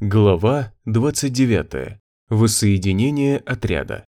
Глава 29. Воссоединение отряда.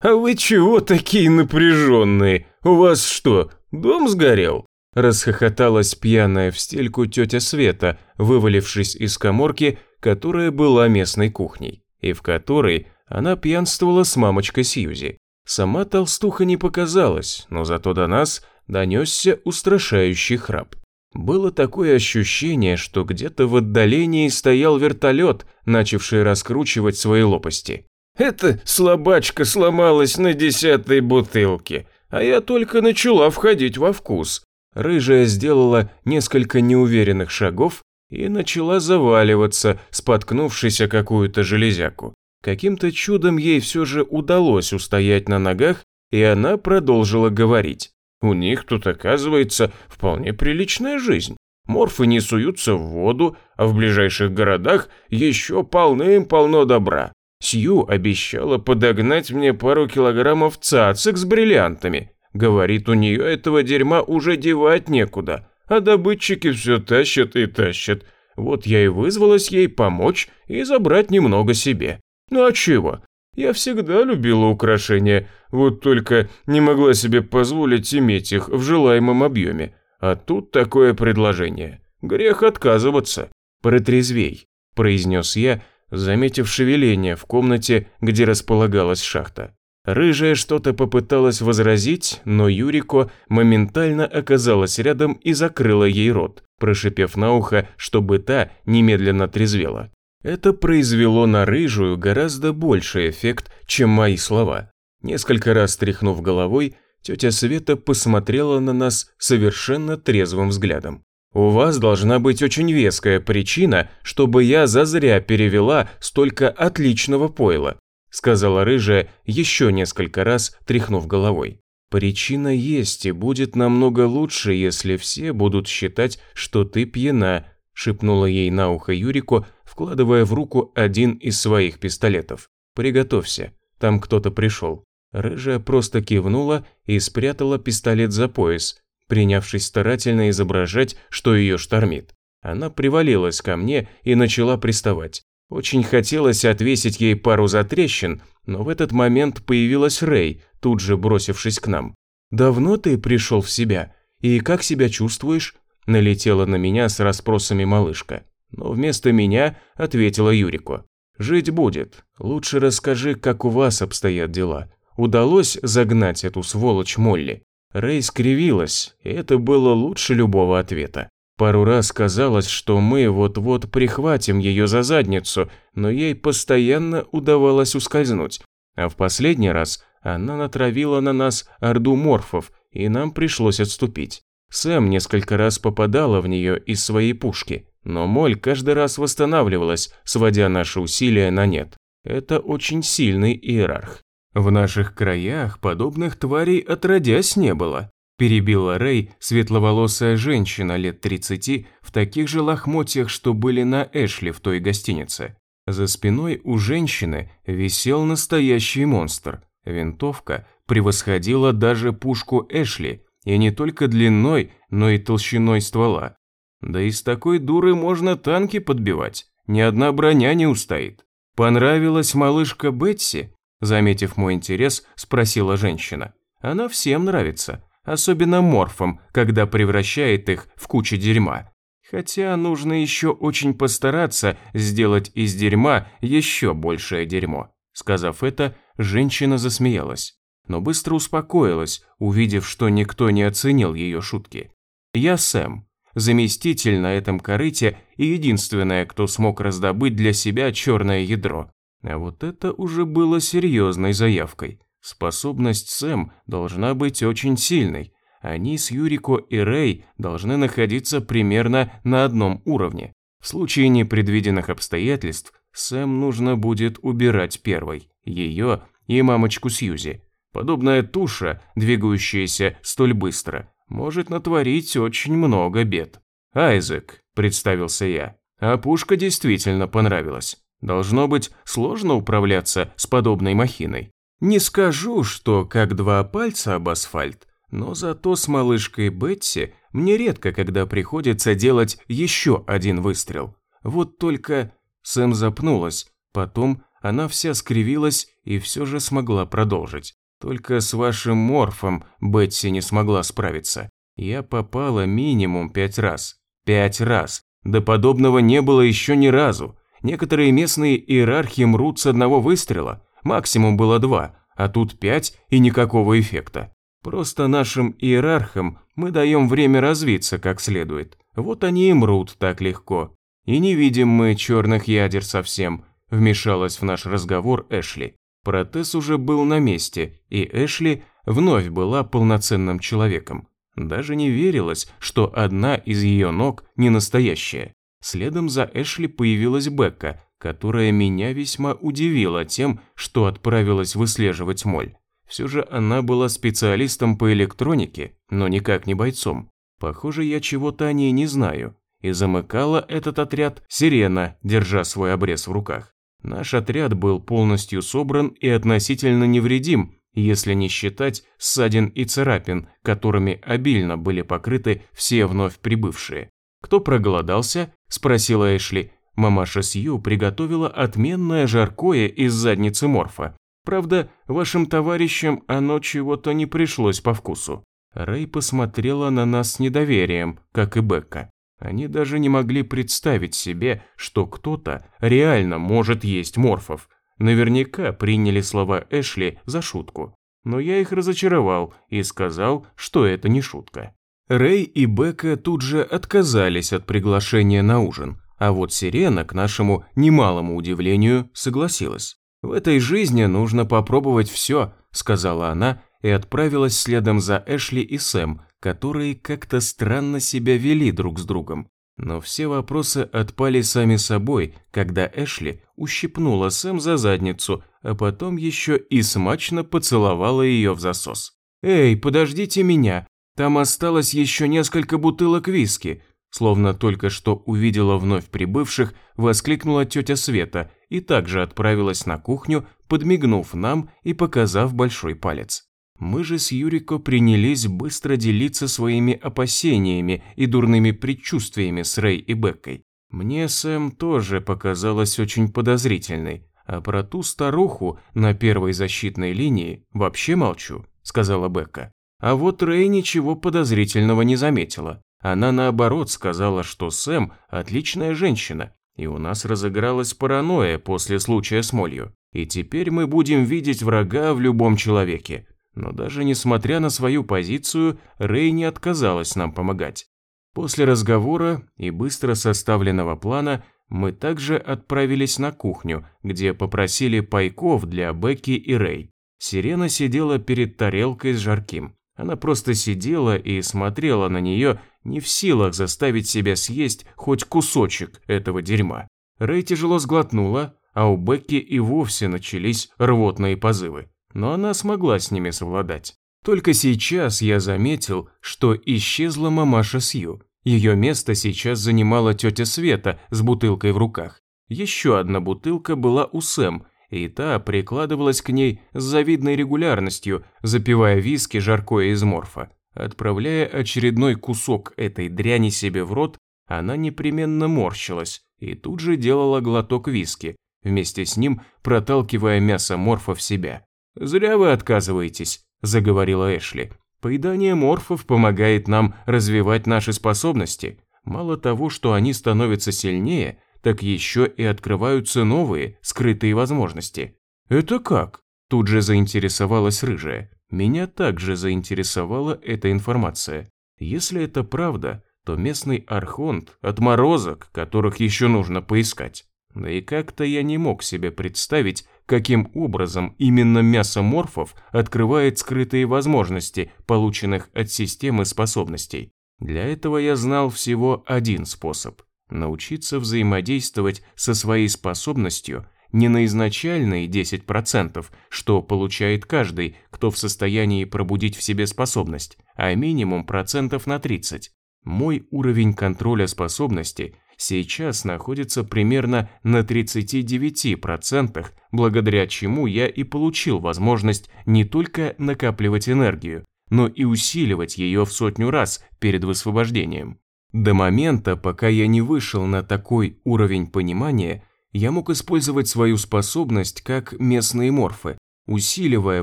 «А вы чего такие напряженные? У вас что, дом сгорел?» Расхохоталась пьяная в стельку тетя Света, вывалившись из коморки, которая была местной кухней, и в которой она пьянствовала с мамочкой Сьюзи. Сама толстуха не показалась, но зато до нас донесся устрашающий храп. Было такое ощущение, что где-то в отдалении стоял вертолет, начавший раскручивать свои лопасти. «Эта слабачка сломалась на десятой бутылке, а я только начала входить во вкус». Рыжая сделала несколько неуверенных шагов и начала заваливаться, споткнувшись о какую-то железяку. Каким-то чудом ей все же удалось устоять на ногах, и она продолжила говорить. У них тут, оказывается, вполне приличная жизнь. Морфы не суются в воду, а в ближайших городах еще полным-полно добра. Сью обещала подогнать мне пару килограммов цацик с бриллиантами. Говорит, у нее этого дерьма уже девать некуда, а добытчики все тащат и тащат. Вот я и вызвалась ей помочь и забрать немного себе. Ну а чего? Я всегда любила украшения, вот только не могла себе позволить иметь их в желаемом объеме. А тут такое предложение. Грех отказываться. Протрезвей, произнес я, заметив шевеление в комнате, где располагалась шахта. Рыжая что-то попыталась возразить, но Юрико моментально оказалась рядом и закрыла ей рот, прошипев на ухо, чтобы та немедленно трезвела. Это произвело на рыжую гораздо больший эффект, чем мои слова. Несколько раз тряхнув головой, тетя Света посмотрела на нас совершенно трезвым взглядом. «У вас должна быть очень веская причина, чтобы я зазря перевела столько отличного пойла», сказала рыжая еще несколько раз, тряхнув головой. «Причина есть и будет намного лучше, если все будут считать, что ты пьяна», шепнула ей на ухо Юрико, вкладывая в руку один из своих пистолетов. «Приготовься, там кто-то пришел». Рыжая просто кивнула и спрятала пистолет за пояс, принявшись старательно изображать, что ее штормит. Она привалилась ко мне и начала приставать. Очень хотелось отвесить ей пару затрещин, но в этот момент появилась Рэй, тут же бросившись к нам. «Давно ты пришел в себя? И как себя чувствуешь?» Налетела на меня с расспросами малышка. Но вместо меня ответила Юрику. «Жить будет. Лучше расскажи, как у вас обстоят дела. Удалось загнать эту сволочь Молли?» Рэй скривилась, и это было лучше любого ответа. Пару раз казалось, что мы вот-вот прихватим ее за задницу, но ей постоянно удавалось ускользнуть. А в последний раз она натравила на нас орду морфов, и нам пришлось отступить. Сэм несколько раз попадала в нее из своей пушки, но Моль каждый раз восстанавливалась, сводя наши усилия на нет. Это очень сильный иерарх. В наших краях подобных тварей отродясь не было. Перебила Рэй светловолосая женщина лет 30 в таких же лохмотьях, что были на Эшли в той гостинице. За спиной у женщины висел настоящий монстр. Винтовка превосходила даже пушку Эшли, и не только длиной, но и толщиной ствола. Да и с такой дуры можно танки подбивать, ни одна броня не устоит. Понравилась малышка Бетси? Заметив мой интерес, спросила женщина. Она всем нравится, особенно морфам, когда превращает их в кучу дерьма. Хотя нужно еще очень постараться сделать из дерьма еще большее дерьмо. Сказав это, женщина засмеялась но быстро успокоилась, увидев, что никто не оценил ее шутки. Я Сэм, заместитель на этом корыте и единственная, кто смог раздобыть для себя черное ядро. А вот это уже было серьезной заявкой. Способность Сэм должна быть очень сильной. Они с Юрико и Рэй должны находиться примерно на одном уровне. В случае непредвиденных обстоятельств Сэм нужно будет убирать первой, ее и мамочку Сьюзи. Подобная туша, двигающаяся столь быстро, может натворить очень много бед. «Айзек», – представился я, – «а пушка действительно понравилась. Должно быть сложно управляться с подобной махиной. Не скажу, что как два пальца об асфальт, но зато с малышкой Бетси мне редко когда приходится делать еще один выстрел. Вот только Сэм запнулась, потом она вся скривилась и все же смогла продолжить. Только с вашим морфом Бетси не смогла справиться. Я попала минимум пять раз. Пять раз. До подобного не было еще ни разу. Некоторые местные иерархи мрут с одного выстрела. Максимум было два, а тут пять и никакого эффекта. Просто нашим иерархам мы даем время развиться как следует. Вот они и мрут так легко. И не видим мы черных ядер совсем, вмешалась в наш разговор Эшли. Протез уже был на месте, и Эшли вновь была полноценным человеком. Даже не верилось, что одна из ее ног не настоящая. Следом за Эшли появилась Бекка, которая меня весьма удивила тем, что отправилась выслеживать моль. Все же она была специалистом по электронике, но никак не бойцом. Похоже, я чего-то о ней не знаю. И замыкала этот отряд Сирена, держа свой обрез в руках. Наш отряд был полностью собран и относительно невредим, если не считать ссадин и царапин, которыми обильно были покрыты все вновь прибывшие. «Кто проголодался?» – спросила Эшли. Мамаша Сью приготовила отменное жаркое из задницы морфа. Правда, вашим товарищам оно чего-то не пришлось по вкусу. Рэй посмотрела на нас с недоверием, как и Бекка. Они даже не могли представить себе, что кто-то реально может есть морфов. Наверняка приняли слова Эшли за шутку. Но я их разочаровал и сказал, что это не шутка. Рэй и Бекка тут же отказались от приглашения на ужин, а вот Сирена, к нашему немалому удивлению, согласилась. «В этой жизни нужно попробовать все», – сказала она и отправилась следом за Эшли и Сэм, которые как-то странно себя вели друг с другом. Но все вопросы отпали сами собой, когда Эшли ущипнула Сэм за задницу, а потом еще и смачно поцеловала ее в засос. «Эй, подождите меня, там осталось еще несколько бутылок виски», словно только что увидела вновь прибывших, воскликнула тетя Света и также отправилась на кухню, подмигнув нам и показав большой палец. Мы же с Юрико принялись быстро делиться своими опасениями и дурными предчувствиями с Рэй и Беккой. Мне Сэм тоже показалась очень подозрительной, а про ту старуху на первой защитной линии вообще молчу, сказала Бекка. А вот Рэй ничего подозрительного не заметила. Она наоборот сказала, что Сэм отличная женщина, и у нас разыгралась паранойя после случая с молью. И теперь мы будем видеть врага в любом человеке, но даже несмотря на свою позицию, Рэй не отказалась нам помогать. После разговора и быстро составленного плана мы также отправились на кухню, где попросили пайков для Бекки и Рэй. Сирена сидела перед тарелкой с жарким. Она просто сидела и смотрела на нее, не в силах заставить себя съесть хоть кусочек этого дерьма. Рэй тяжело сглотнула, а у Бекки и вовсе начались рвотные позывы но она смогла с ними совладать. Только сейчас я заметил, что исчезла мамаша Сью. Ее место сейчас занимала тетя Света с бутылкой в руках. Еще одна бутылка была у Сэм, и та прикладывалась к ней с завидной регулярностью, запивая виски жаркое из морфа. Отправляя очередной кусок этой дряни себе в рот, она непременно морщилась и тут же делала глоток виски, вместе с ним проталкивая мясо морфа в себя. «Зря вы отказываетесь», – заговорила Эшли. «Поедание морфов помогает нам развивать наши способности. Мало того, что они становятся сильнее, так еще и открываются новые, скрытые возможности». «Это как?» – тут же заинтересовалась Рыжая. Меня также заинтересовала эта информация. Если это правда, то местный архонт – отморозок, которых еще нужно поискать. Да и как-то я не мог себе представить, каким образом именно мясо морфов открывает скрытые возможности, полученных от системы способностей. Для этого я знал всего один способ – научиться взаимодействовать со своей способностью не на изначальные 10%, что получает каждый, кто в состоянии пробудить в себе способность, а минимум процентов на 30. Мой уровень контроля способности – сейчас находится примерно на 39%, благодаря чему я и получил возможность не только накапливать энергию, но и усиливать ее в сотню раз перед высвобождением. До момента, пока я не вышел на такой уровень понимания, я мог использовать свою способность как местные морфы, усиливая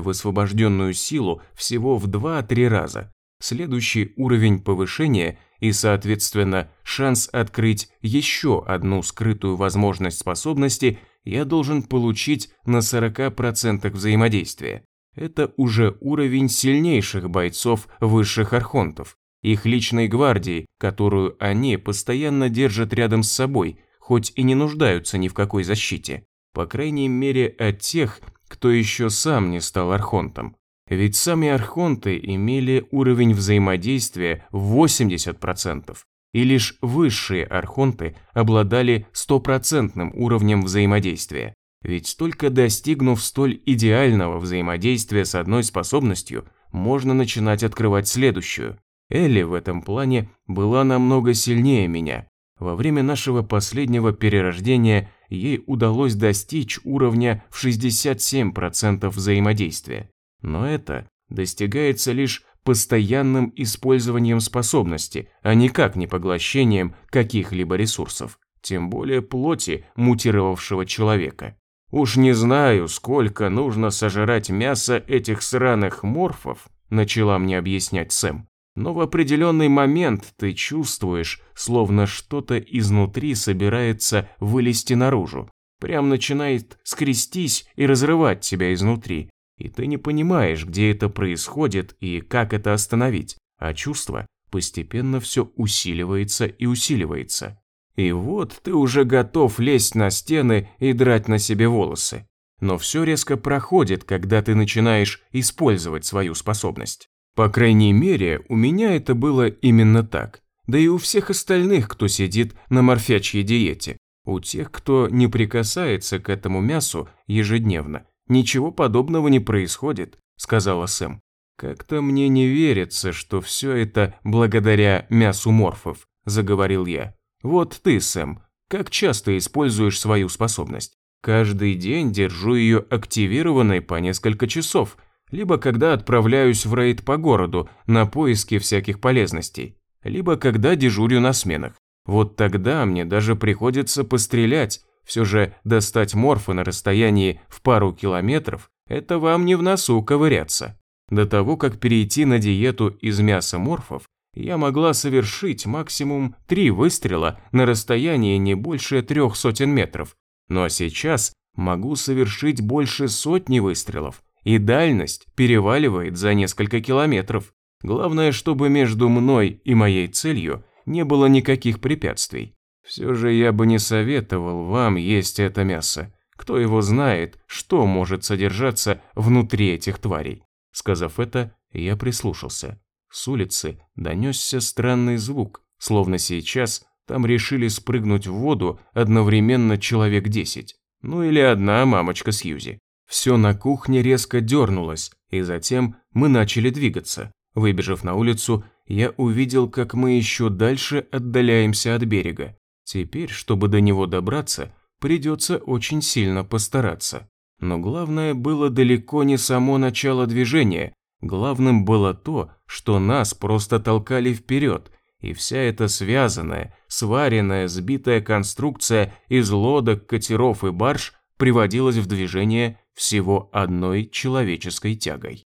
высвобожденную силу всего в 2-3 раза. Следующий уровень повышения и, соответственно, шанс открыть еще одну скрытую возможность способности я должен получить на 40% взаимодействия. Это уже уровень сильнейших бойцов высших архонтов, их личной гвардии, которую они постоянно держат рядом с собой, хоть и не нуждаются ни в какой защите. По крайней мере от тех, кто еще сам не стал архонтом. Ведь сами архонты имели уровень взаимодействия в 80%, и лишь высшие архонты обладали стопроцентным уровнем взаимодействия. Ведь только достигнув столь идеального взаимодействия с одной способностью, можно начинать открывать следующую. Элли в этом плане была намного сильнее меня. Во время нашего последнего перерождения ей удалось достичь уровня в 67% взаимодействия. Но это достигается лишь постоянным использованием способности, а никак не поглощением каких-либо ресурсов, тем более плоти мутировавшего человека. «Уж не знаю, сколько нужно сожрать мяса этих сраных морфов», начала мне объяснять Сэм. Но в определенный момент ты чувствуешь, словно что-то изнутри собирается вылезти наружу. Прям начинает скрестись и разрывать тебя изнутри. И ты не понимаешь, где это происходит и как это остановить. А чувство постепенно все усиливается и усиливается. И вот ты уже готов лезть на стены и драть на себе волосы. Но все резко проходит, когда ты начинаешь использовать свою способность. По крайней мере, у меня это было именно так. Да и у всех остальных, кто сидит на морфячьей диете. У тех, кто не прикасается к этому мясу ежедневно. Ничего подобного не происходит, сказала Сэм. Как-то мне не верится, что все это благодаря мясу морфов, заговорил я. Вот ты, Сэм, как часто используешь свою способность? Каждый день держу ее активированной по несколько часов, либо когда отправляюсь в рейд по городу на поиски всяких полезностей, либо когда дежурю на сменах. Вот тогда мне даже приходится пострелять, все же достать морфы на расстоянии в пару километров – это вам не в носу ковыряться. До того, как перейти на диету из мяса морфов, я могла совершить максимум три выстрела на расстоянии не больше трех сотен метров. Но сейчас могу совершить больше сотни выстрелов, и дальность переваливает за несколько километров. Главное, чтобы между мной и моей целью не было никаких препятствий. Все же я бы не советовал вам есть это мясо. Кто его знает, что может содержаться внутри этих тварей. Сказав это, я прислушался. С улицы донесся странный звук, словно сейчас там решили спрыгнуть в воду одновременно человек десять. Ну или одна мамочка Сьюзи. Все на кухне резко дернулось, и затем мы начали двигаться. Выбежав на улицу, я увидел, как мы еще дальше отдаляемся от берега. Теперь, чтобы до него добраться, придется очень сильно постараться. Но главное было далеко не само начало движения, Главным было то, что нас просто толкали вперед, и вся эта связанная, сваренная, сбитая конструкция из лодок, катеров и барж приводилась в движение всего одной человеческой тягой.